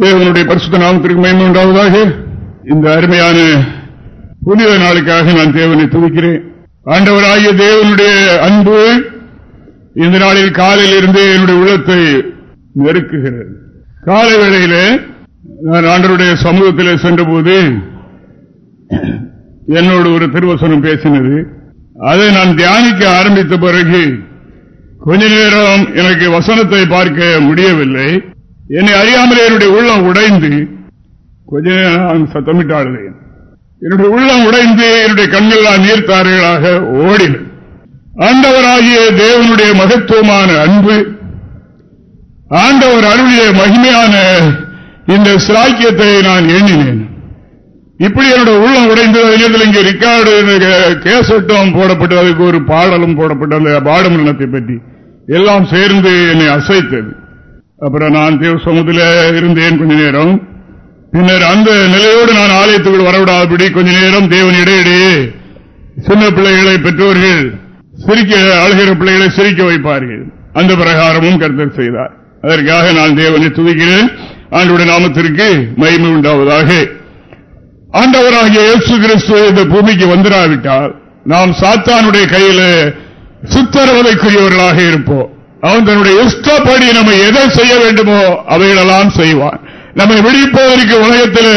தேவனுடைய பரிசுத்த நாமத்திற்கு மயமே உண்டாவதாக இந்த அருமையான புனித நாளுக்காக நான் தேவனை துதிக்கிறேன். ஆண்டவராகிய தேவனுடைய அன்பு இந்த நாளில் காலையில் இருந்து என்னுடைய உள்ளத்தை நெருக்குகிறது. காலை வேளையில் நான் ஆண்டருடைய சமூகத்தில் சென்றபோது என்னோடு ஒரு திருவசனம் பேசினது. அதை நான் தியானிக்க ஆரம்பித்த பிறகு கொஞ்ச நேரம் எனக்கு வசனத்தை பார்க்க முடியவில்லை. என்னை அறியாமலே என்னுடைய உள்ளம் உடைந்து கொஞ்ச நேரம் நான் என்னுடைய உள்ளம் உடைந்து என்னுடைய கண்கள் நீர்த்தாறுகளாக ஓடின. ஆண்டவராகிய தேவனுடைய மகத்துவமான அன்பு ஆண்டவர் அருளிய மகிமையான இந்த சிராக்கியத்தை நான் எண்ணினேன். இப்படி என்னுடைய உள்ளம் உடைந்தது இங்கே ரிக்கார்டு கேசட்டம் போடப்பட்டு அதுக்கு ஒரு பாடலும் போடப்பட்ட அந்த பாடமரணத்தை பற்றி எல்லாம் சேர்ந்து என்னை அசைத்தது. அப்புறம் நான் தேவசமத்தில் இருந்தேன் கொஞ்ச நேரம். பின்னர் அந்த நிலையோடு நான் ஆலயத்துக்குள் வரவிடாதபடி கொஞ்ச நேரம் தேவன் இடையிடையே சின்ன பிள்ளைகளை பெற்றோர்கள் சிரிக்க அழுகிற பிள்ளைகளை சிரிக்க வைப்பார்கள். அந்த பிரகாரமும் கருத்தர் செய்தார். அதற்காக நான் தேவனை துதிக்கிறேன். ஆண்டுடைய நாமத்திற்கு மகிமை உண்டாவதாக. ஆண்டவராகிய இயேசு கிறிஸ்து இந்த பூமிக்கு வந்துடாவிட்டால் நாம் சாத்தானுடைய கையில் சித்தரவதைக்குரியவர்களாக இருப்போம். அவன் தன்னுடைய இஷ்டப்படி நம்ம எதை செய்ய வேண்டுமோ அவைகளெல்லாம் செய்வான். நம்மை விடுவிப்பதற்கு உலகத்தில்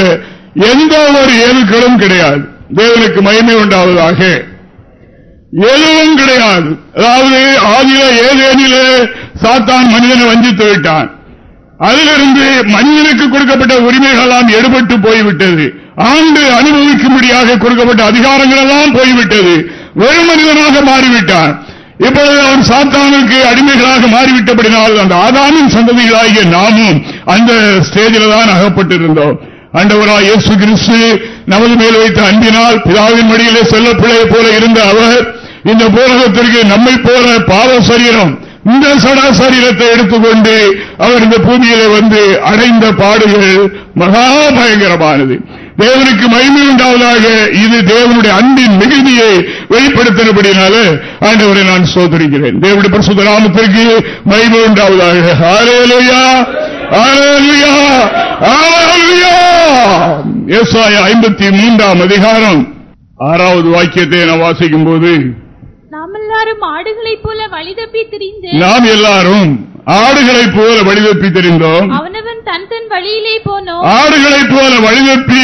எந்த ஒரு ஏதுக்களும் கிடையாது. தேவனுக்கு மகிமை உண்டாவதாக. எதுவும் கிடையாது. அதாவது ஆதில ஏதேனில சாத்தான் மனிதனை வஞ்சித்து விட்டான். அதிலிருந்து மனிதனுக்கு கொடுக்கப்பட்ட உரிமைகள் எல்லாம் எடுபட்டு போய்விட்டது. ஆண்டு அனுபவிக்கும்படியாக கொடுக்கப்பட்ட அதிகாரங்கள் எல்லாம் போய்விட்டது. வெறும் மனிதனாக மாறிவிட்டான். இப்பொழுது அவன் சாத்தானுக்கு அடிமைகளாக மாறிவிட்டபடினால் அந்த ஆதாமின் சந்ததிகளாகிய நாமும் அந்த ஸ்டேஜில் தான் அகப்பட்டிருந்தோம். அண்டவராய் இயேசு கிறிஸ்து நமது மேல் வைத்த அன்பினால் பிதாவின் மடியிலே செல்ல பிள்ளையை போல இருந்த அவர் இந்த போரகத்திற்கு நம்மை போல பாவ சரீரம் இந்த சடா சரீரத்தை எடுத்துக்கொண்டு அவர் இந்த பூமியில வந்து அடைந்த பாடுகள் மகா பயங்கரமானது. தேவனுக்கு மகிமை உண்டாவதாக இது தேவனுடைய அன்பின் மிகுதியை வெளிப்படுத்தினபடினால ஆண்டவரை நான் சோதரிக்கிறேன். தேவனுடைய பிரசுத்த நாமத்திற்கு மகிமை உண்டாவதாக. ஐம்பத்தி மூன்றாம் அதிகாரம். ஆறாவது வாக்கியத்தை நான் வாசிக்கும் போது நாம் எல்லாரும் ஆடுகளைப் போல வழிதப்பி திரிந்து நாம் எல்லாரும் ஆடுகளைப் போல வழிதப்பி தெரிந்தோம். அவனவன் தன் தன் வழியிலே போனோம் ஆடுகளைப் போல வழிதப்பி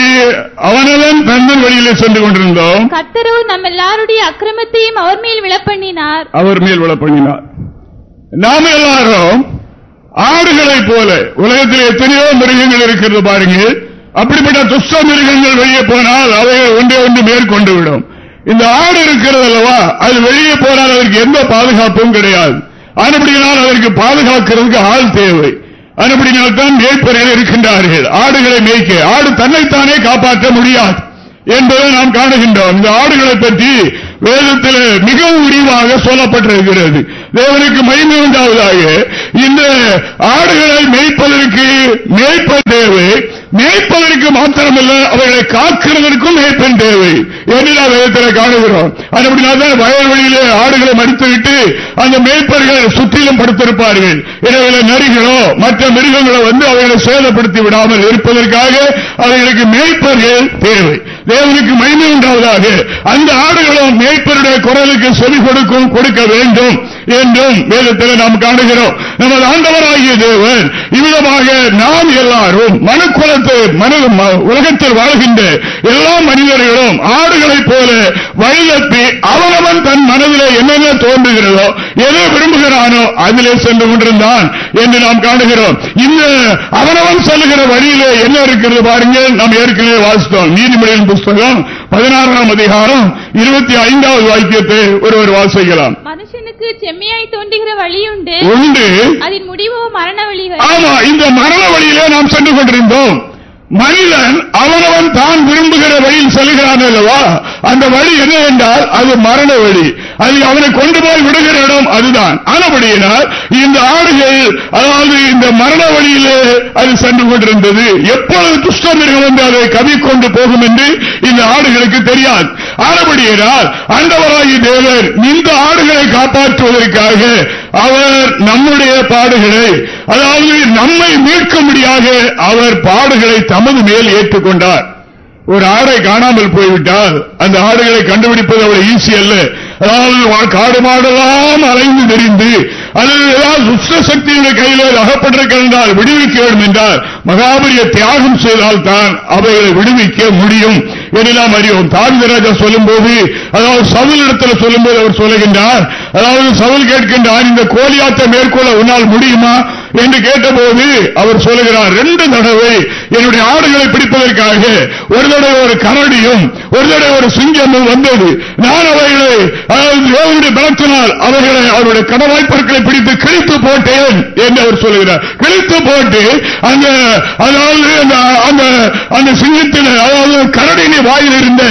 அவனவன் தன் தன் வழியிலே சென்று கொண்டிருந்தோம். கத்தரோ நம்ம எல்லாருடைய அக்கிரமத்தையும் அவர் மேல் விழப்பண்ணினார் அவர் மேல் விழப்பண்ணினார் நாம் எல்லாரும் ஆடுகளைப் போல உலகத்தில் எத்தனையோ மிருகங்கள் இருக்கிறது பாருங்க. அப்படிப்பட்ட துஷ்ட மிருகங்கள் வெளியே போனால் அவை ஒன்றே ஒன்று மேற்கொண்டு விடும். இந்த ஆடு இருக்கிறது அல்லவா? அது வெளியே போனால் அதற்கு எந்த பாதுகாப்பும் கிடையாது. அதுபடியினால் அதற்கு பாதுகாக்கிறதுக்கு ஆள் தேவை. அதுபடினால் தான் மேய்ப்பர்கள் இருக்கின்றார்கள். ஆடுகளை மேய்க்க ஆடு தன்னைத்தானே காப்பாற்ற முடியாது என்பதை நாம் காணுகின்றோம். இந்த ஆடுகளை பற்றி வேதத்தில் மிகவும் விரிவாக சொல்லப்பட்டிருக்கிறது. தேவனுக்கு மகிமை உண்டாவதாக இந்த ஆடுகளை மேய்ப்பதற்கு மேய்ப்ப தேவை மேய்ப்பதற்கு மாத்திரமல்ல அவர்களை காக்கிறதற்கும் மேய்ப்பன் தேவை. என்று நாம் வேதத்தில் காணுகிறோம் அப்படினால்தான் வயல்வெளியிலே ஆடுகளை மடித்துவிட்டு அந்த மேய்ப்பர்கள் சுற்றிலும் படுத்திருப்பார்கள். எனவே நரிகளோ மற்ற மிருகங்களோ வந்து அவர்களை சேதப்படுத்தி விடாமல் இருப்பதற்காக அவர்களுக்கு மேய்ப்பர்கள் தேவை. தேவனுக்கு மகிமை உண்டாவதாக அந்த ஆடுகளும் மேய்ப்பருடைய குரலுக்கு செவி கொடுக்கும் கொடுக்க வேண்டும். என்றும் வேதத்தில் நாம் காணுகிறோம். நமது ஆண்டவராகிய தேவன் இவ்விதமாக நாம் எல்லாரும் மனுக்குலத்தை உலகத்தில் வாழ்கின்ற எல்லா மனிதர்களும் ஆடுகளைப் போல வழிதப்பி அவனவன் தன் மனதிலே என்னென்ன தோன்றுகிறதோ எதை விரும்புகிறானோ அதிலே சென்று கொண்டிருந்தான் என்று நாம் காணுகிறோம். இந்த அவனவன் செல்லுகிற வழியிலே என்ன இருக்கிறது பாருங்கள். நாம் ஏற்கனவே வாசித்தோம். நீதிமொழியின் புஸ்தகம் பதினாறாம் அதிகாரம் இருபத்தி ஐந்தாவது வாக்கியத்தை ஒருவர் வாசிக்கலாம். மனுஷனுக்கு செம்மையாய் தோன்றுகிற வழி உண்டு. உண்டு அதன் முடிவோ மரண வழிகள். ஆமா இந்த மரண வழியிலே நாம் சென்று கொண்டிருந்தோம். மனிதன் அவனவன் தான் விரும்புகிற வழியில் செல்கிறான் அல்லவா? அந்த வழி என்ன என்றால் அது மரண வழி. அது அவனை கொண்டு போய் விடுகிற இடம் அதுதான். ஆனபடியினால் இந்த ஆடுகள் அதாவது இந்த மரண வழியிலே அது சென்று கொண்டிருந்தது. எப்பொழுது துஷ்டமிருகம் வந்து அதை கவி கொண்டு போகும் என்று இந்த ஆடுகளுக்கு தெரியாது. ஆனபடியினால் ஆண்டவராகி தேவர் இந்த ஆடுகளை காப்பாற்றுவதற்காக அவர் நம்முடைய பாடுகளை அதாவது நம்மை மீட்கும்படியாக அவர் பாடுகளை தமது மேல் ஏற்றுக்கொண்டார். ஒரு ஆடை காணாமல் போய்விட்டால் அந்த ஆடுகளை கண்டுபிடிப்பது அவ்வளவு ஈஸி அல்ல. அதாவது காடு மாடெல்லாம் அலைந்து தெரிந்து அல்லது ஏதாவது துஷ்ட சக்தியுடைய கையில் அகப்பட்டிருக்கின்றால் விடுவிக்க வேண்டும் என்றால் மகாபரிய தியாகம் செய்தால் தான் அவைகளை விடுவிக்க முடியும். என்று நாம் அறிவோம் தாவிதராஜா சொல்லும் போது அதாவது சவுல் இடத்துல சொல்லும் போது அவர் சொல்லுகின்றார் அதாவது சவுல் கேட்கின்றார் இந்த கோலியாத்தை மேற்கொள்ள உன்னால் முடியுமா? என்று கேட்டபோது அவர் சொல்லுகிறார் ரெண்டு தடவை என்னுடைய ஆடுகளை பிடிப்பதற்காக ஒரு தடவை ஒரு கரடியும் ஒரு தடவை ஒரு சிங்கமும் வந்தது. நான் அவைகளை அதாவது பலத்தினால் அவர்களை அவருடைய கடவாய்ப்பொருட்களை பிடித்து கிழித்து போட்டேன் என்று அவர் சொல்லுகிறார். கிழித்து போட்டு அந்த அதாவது அந்த அந்த சிங்கத்தில் அதாவது கரடினை வாயில் இருந்த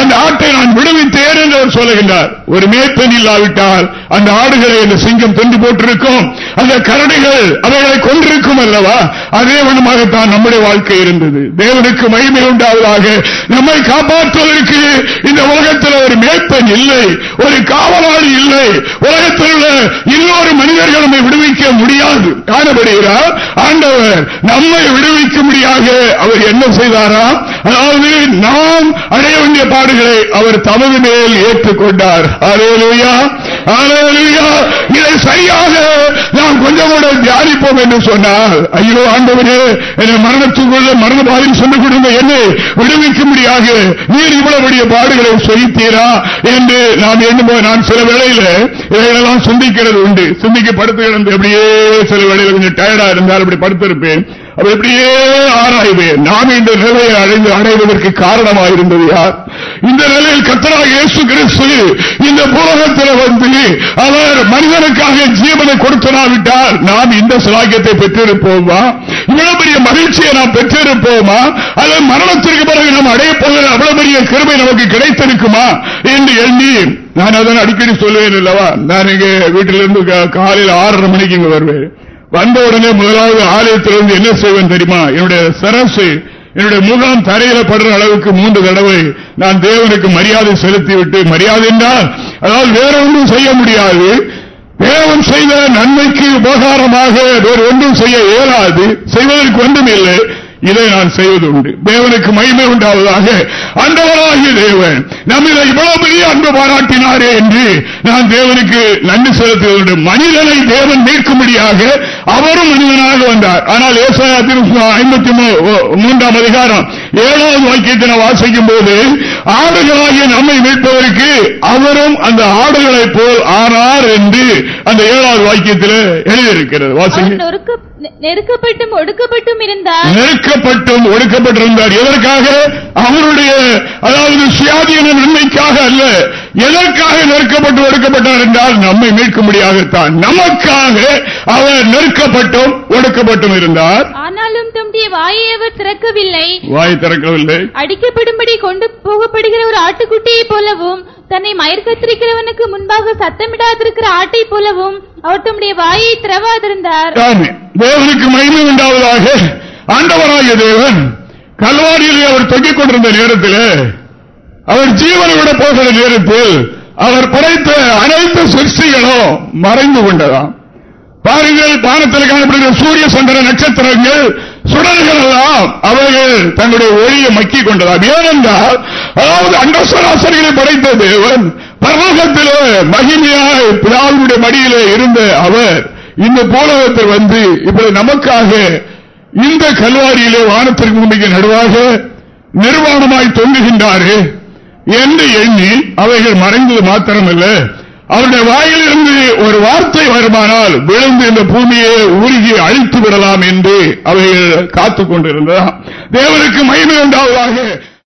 அந்த ஆட்டை நான் விடுவித்தேன் என்று அவர் சொல்லுகின்றார். ஒரு மேற்பெண் இல்லாவிட்டால் அந்த ஆடுகளை அந்த சிங்கம் தொண்டு போட்டிருக்கும். அந்த கரடிகள் அவைகளை கொண்டிருக்கும் அல்லவா? அதே வண்ணமாகத்தான் நம்முடைய வாழ்க்கை இருந்தது. தேவனுக்கு மகிமை உண்டாவதாக நம்மை காப்பாற்றுவதற்கு இந்த உலகத்தில் ஒரு மேற்பன் இல்லை ஒரு காவலாளி இல்லை. உலகத்தில் உள்ள இன்னொரு மனிதர்கள் நம்மை விடுவிக்க முடியாது. காணப்படுகிறார் ஆண்டவர் நம்மை விடுவிக்க முடியாக அவர் என்ன செய்தாரா? அதாவது நாம் அடைய வேண்டிய பாடுகளை அவர் தமது மேல் ஏற்றுக்கொண்டார். அலேலுயா இதை சரியாக நாம் கொஞ்சம் கூட தியானிப்போம் என்று சொன்னால் ஐயோ ஆண்டவரே என்னை மரணத்துக்குள்ள மரண பாதையில் சென்று கொடுங்க என்னை விடுவிக்கும்படியாக நீர் இவ்வளவுடைய பாடுகளை சொல்லித்தீரா என்று நாம் எண்ணும்போது நான் சில வேளையில இவைகளெல்லாம் சிந்திக்கிறது உண்டு. சிந்திக்க படுத்து கிடந்து அப்படியே சில வேளையில் கொஞ்சம் டயர்டா இருந்தால் அப்படி படுத்திருப்பேன். அதை எப்படியே ஆராய்வேன் நாம் இந்த நிலையை அடைந்து அடைவதற்கு காரணமாக இருந்தது யார்? இந்த நிலையில் கத்தராக இயேசு கிறிஸ்து இந்த புலகத்தில் வந்து அவர் மனிதனுக்காக ஜீவனை கொடுத்தனாவிட்டால் நாம் இந்த சிலாக்கியத்தை பெற்றிருப்போமா? இவ்வளவு பெரிய மகிழ்ச்சியை நாம் பெற்றிருப்போமா? அல்லது மரணத்திற்கு பிறகு நாம் அடைய போகிற அவ்வளவு பெரிய கிருமை நமக்கு கிடைத்திருக்குமா? என்று எண்ணி நான் அதன் அடிக்கடி சொல்லுவேன் அல்லவா? நான் இங்கே வீட்டிலிருந்து காலையில் ஆறரை மணிக்கு இங்க வருவேன். வந்த உடனே முதலாவது ஆலயத்திலிருந்து என்ன செய்வேன் தெரியுமா? என்னுடைய சரசு என்னுடைய முகம் தரையில படுற அளவுக்கு மூன்று தடவை நான் தேவனுக்கு மரியாதை செலுத்திவிட்டு மரியாதை என்றால் அதாவது வேற ஒன்றும் செய்ய முடியாது. தேவன் செய்த நன்மைக்கு உபகாரமாக வேறு ஒன்றும் செய்ய இயலாது. செய்வதற்கு ஒன்றும் இல்லை. இதை நான் செய்வது உண்டு. தேவனுக்கு மகிமை உண்டாவதாக அண்டவராகிய தேவன் நம்மள இவ்வளவு பெரிய அன்பு பாராட்டினாரே என்று நான் தேவனுக்கு நன்றி செலுத்துவது மனிதனை தேவன் மீட்கும்படியாக அவரும் மனிதனாக வந்தார். ஆனால் ஐம்பத்தி மூன்றாம் அதிகாரம் ஏழாவது வாக்கியத்தினை வாசிக்கும் போது ஆடுகளாகிய நம்மை மீட்பதற்கு அவரும் அந்த ஆடுகளை போல் ஆனார் என்று அந்த ஏழாவது வாக்கியத்தில் எழுதியிருக்கிறது. வாசிங்க. நெருக்கப்பட்டும் ஒடுக்கப்பட்டும் இருந்தார். நெருக்கப்பட்டும் ஒடுக்கப்பட்டிருந்தார். எதற்காக? அவருடைய அதாவது சுயாதீன நன்மைக்காக அல்ல எதற்காக நெருக்கப்பட்டு ஒடுக்கப்பட்டார் என்றால் நம்மை மீட்கும்படியாகத்தான். நமக்காக அவர் நெருக்கப்பட்டும் ஒடுக்கப்பட்டும் இருந்தார். ஆனாலும் தம்முடைய வாயை அவர் திறக்கவில்லை. வாய் திறக்கவில்லை. அடிக்கப்படும்படி கொண்டு போகப்படுகிற ஒரு ஆட்டுக்குட்டியை போலவும் தன்னை மயிர் கத்திரிக்கிறவனுக்கு முன்பாக சத்தமிடாதிருக்கிற ஆட்டை போலவும் அவர் தம்முடைய வாயை திறவாதிருந்தார். தேவனுக்கு மகிமை உண்டாவதாக ஆண்டவராகிய தேவன் கல்வாரியிலே அவர் தொங்கிக் கொண்டிருந்த நேரத்தில் அவர் ஜீவனை விட போகிற நேரத்தில் அவர் படைத்த அனைத்து சிருஷ்டிகளும் மறைந்து கொண்டதாம். பாருங்கள் பானத்தில் காணப்படுகிற சூரிய சந்திர நட்சத்திரங்கள் சுடர்கள் எல்லாம் அவர்கள் தங்களுடைய ஒளியை மக்கிக் கொண்டதாம். ஏனென்றால் அதாவது அண்டசராசரிகளை படைத்த தேவன் பரலோகத்திலே மகிமையாய் பிதாவுடைய மடியிலே இருந்த அவர் இந்த போலகத்தில் வந்து இப்படி நமக்காக இந்த கல்வாரியிலே வானத்திற்கு முன்னிக்கு நடுவாக நிர்வாணமாய் தொங்குகின்றாரு என்று எண்ணி அவைகள் மறைந்தது மாத்திரமல்ல. அவருடைய வாயிலிருந்து ஒரு வார்த்தை வருமானால் விழுந்து இந்த பூமியை உருகி அழித்து விடலாம் என்று அவைகள் காத்துக் கொண்டிருந்ததாம் தேவனுக்கு மகிமை உண்டாவதாக